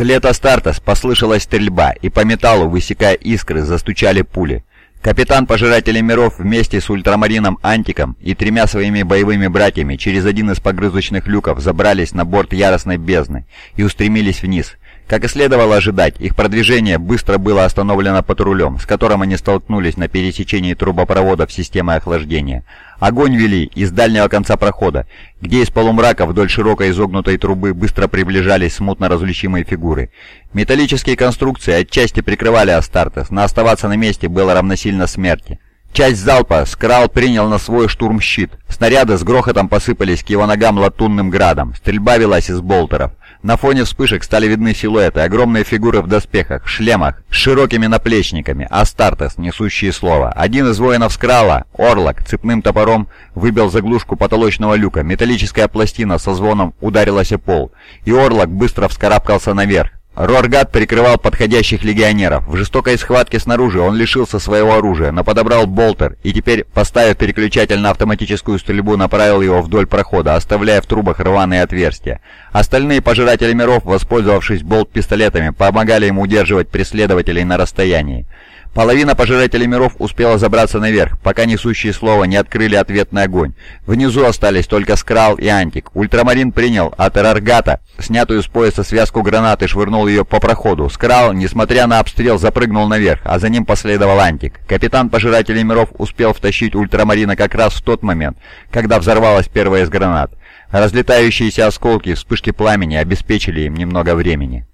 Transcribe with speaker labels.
Speaker 1: Вслед Астартес послышалась стрельба, и по металлу, высекая искры, застучали пули. Капитан Пожирателей Миров вместе с ультрамарином Антиком и тремя своими боевыми братьями через один из погрузочных люков забрались на борт Яростной Бездны и устремились вниз. Как и следовало ожидать, их продвижение быстро было остановлено патрулем, с которым они столкнулись на пересечении трубопроводов системы охлаждения. Огонь вели из дальнего конца прохода, где из полумрака вдоль широкой изогнутой трубы быстро приближались смутно различимые фигуры. Металлические конструкции отчасти прикрывали Астартес, но оставаться на месте было равносильно смерти. Часть залпа Скрал принял на свой штурм щит. Снаряды с грохотом посыпались к его ногам латунным градом. Стрельба велась из болтеров. На фоне вспышек стали видны силуэты, огромные фигуры в доспехах, шлемах, с широкими наплечниками, Астартес, несущие слово. Один из воинов Скрала, Орлок, цепным топором выбил заглушку потолочного люка, металлическая пластина со звоном ударилась о пол, и Орлок быстро вскарабкался наверх. Роргат прикрывал подходящих легионеров. В жестокой схватке снаружи он лишился своего оружия, но подобрал болтер и теперь, поставив переключатель на автоматическую стрельбу, направил его вдоль прохода, оставляя в трубах рваные отверстия. Остальные пожиратели миров, воспользовавшись болт-пистолетами, помогали ему удерживать преследователей на расстоянии. Половина пожирателей миров успела забраться наверх, пока несущие слова не открыли ответный огонь. Внизу остались только Скрал и Антик. Ультрамарин принял от Эраргата снятую с пояса связку гранат и швырнул ее по проходу. Скрал, несмотря на обстрел, запрыгнул наверх, а за ним последовал Антик. Капитан пожирателей миров успел втащить Ультрамарина как раз в тот момент, когда взорвалась первая из гранат. Разлетающиеся осколки, вспышки пламени обеспечили им немного времени.